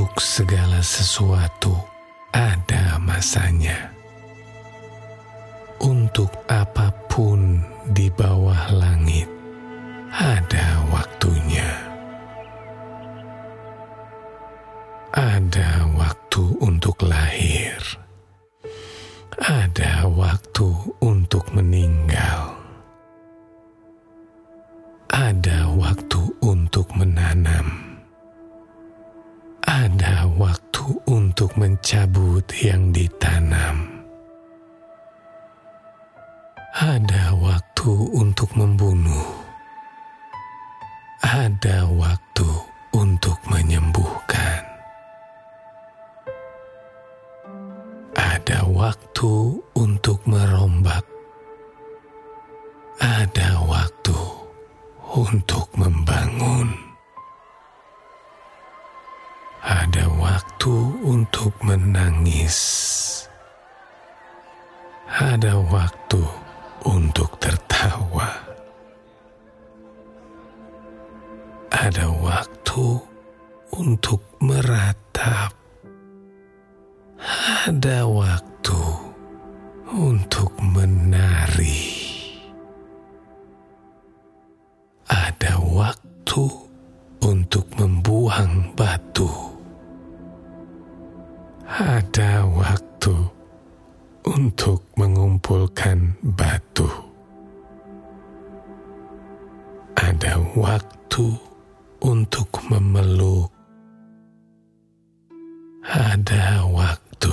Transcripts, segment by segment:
Untuk segala sesuatu ada masanya. Untuk apa pun di bawah langit ada waktunya. Ada waktu untuk lahir. Ada waktu untuk Ada waktu untuk mencabut yang ditanam. Ada waktu untuk membunuh. Ada waktu untuk menyembuhkan. Ada waktu untuk merombak. Ada waktu untuk membangun. Ada waktu untuk menangis. Ada waktu untuk tertawa. Ada waktu untuk meratap. Ada waktu untuk menari. Ada waktu untuk membuang batu. Ada waktu untuk mengumpulkan batu. Ada waktu untuk memeluk. Ada waktu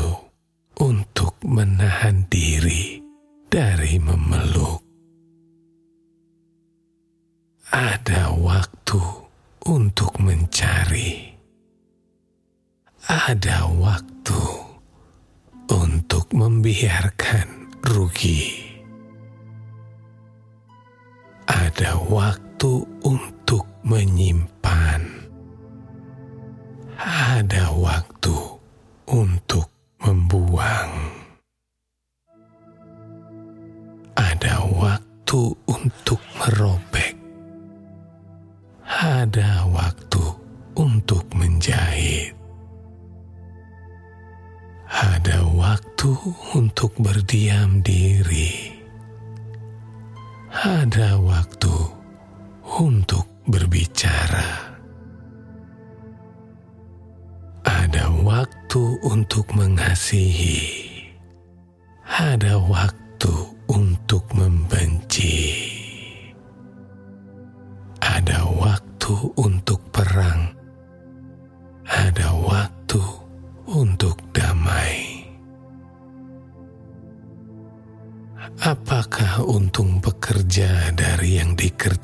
untuk menahan diri dari memeluk. Ada waktu untuk mencari. Ada waktu untuk membiarkan rugi. Ada waktu untuk menyimpan. Ada waktu untuk membuang. Untuk berdiam diri. Ada waktu untuk berbicara. Ada waktu untuk mengasihi. Ada waktu untuk membenci.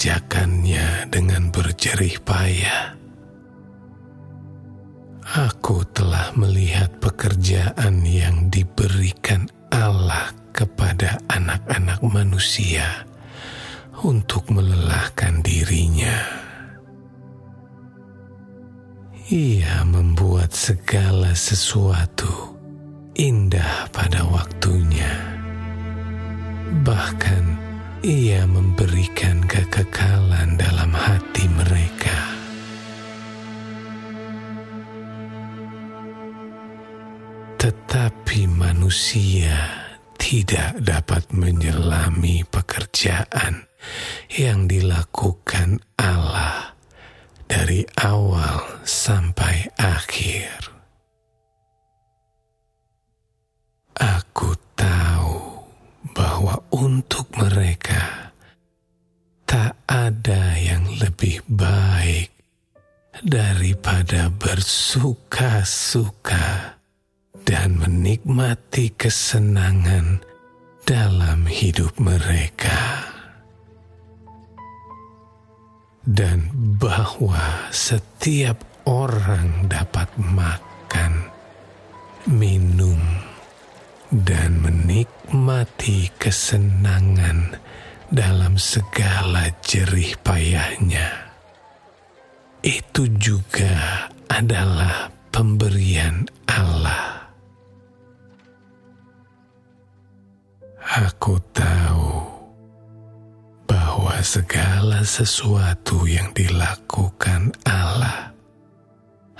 Yang dikerjakannya dengan berjerih payah? Aku telah melihat pekerjaan yang diberikan Allah kepada anak-anak manusia untuk melelahkan dirinya. Ia membuat segala sesuatu indah pada waktunya. Bahkan ia memberikan kekekalan dalam hati mereka. Tetapi manusia tidak dapat menyelami pekerjaan yang dilakukan Allah dari awal sampai akhir. Untuk mereka tak ada yang lebih baik daripada bersuka-suka dan menikmati kesenangan dalam hidup mereka, dan bahwa setiap orang dapat makan, minum, dan menikmati kesenangan dalam segala jerih payahnya. Itu juga adalah pemberian Allah. Aku tahu bahwa segala sesuatu yang dilakukan Allah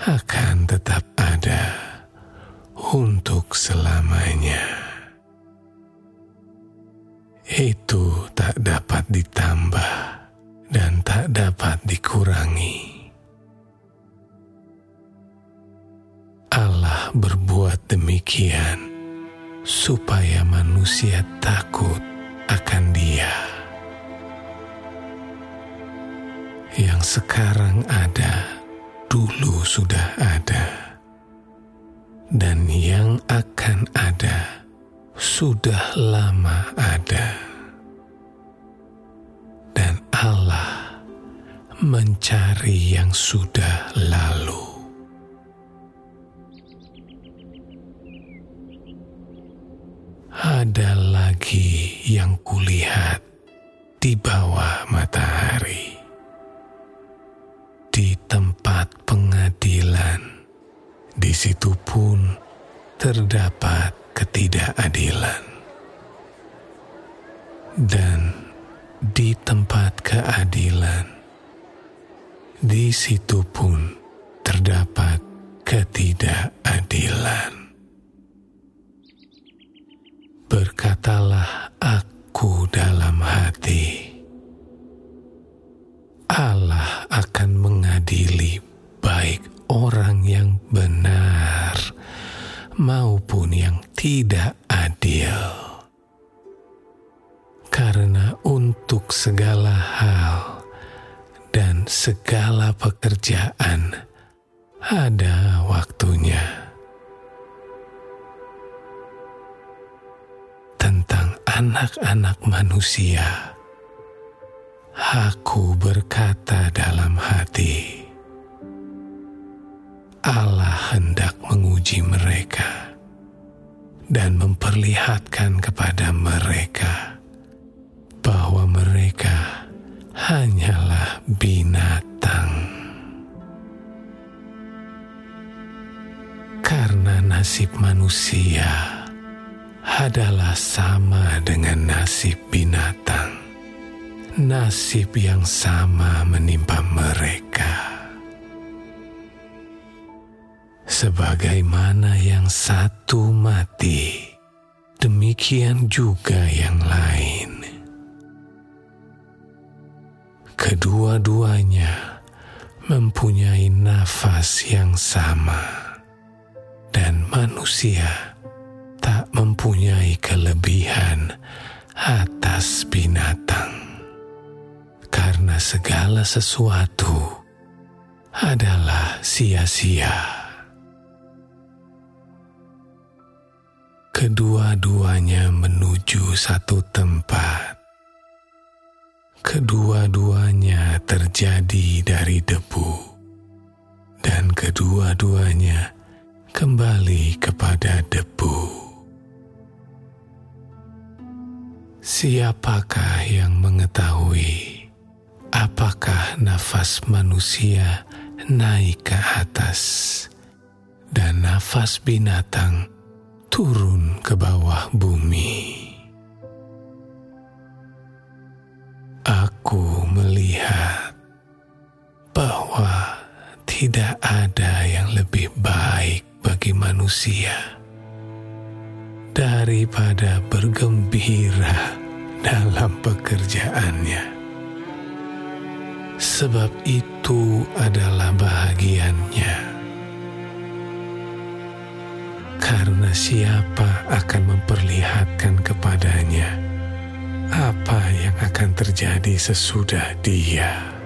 akan tetap ada untuk selamanya. Itu tak dapat ditambah dan tak dapat dikurangi. Allah berbuat demikian supaya manusia takut akan Dia yang sekarang ada, dulu sudah ada, dan yang akan ada sudah lama ada, dan Allah mencari yang sudah lalu. ada lagi yang kulihat di bawah matahari. Di tempat pengadilan, di situ pun terdapat ketidakadilan. Dan di tempat keadilan, di situ pun terdapat ketidakadilan. Berkatalah aku dalam hati, Allah akan mengadili baik orang yang benar maupun yang tidak adil. Karena untuk segala hal dan segala pekerjaan ada waktunya. anak-anak manusia, aku berkata dalam hati, Allah hendak menguji mereka dan memperlihatkan kepada mereka bahwa mereka hanyalah binatang. Karena nasib manusia adalah sama dengan nasib binatang. Nasib yang sama menimpa mereka. Sebagaimana yang satu mati, demikian juga yang lain. Kedua-duanya mempunyai nafas yang sama, dan manusia tak mempunyai kelebihan atas binatang, karena segala sesuatu adalah sia-sia. Kedua-duanya menuju satu tempat. Kedua-duanya terjadi dari debu, dan kedua-duanya kembali kepada debu. Siapakah yang mengetahui apakah nafas manusia naik ke atas dan nafas binatang turun ke bawah bumi? Aku melihat bahwa tidak ada yang lebih baik bagi manusia daripada bergembira dalam pekerjaannya. Sebab itu adalah bahagiannya. Karena siapa akan memperlihatkan kepadanya apa yang akan terjadi sesudah dia.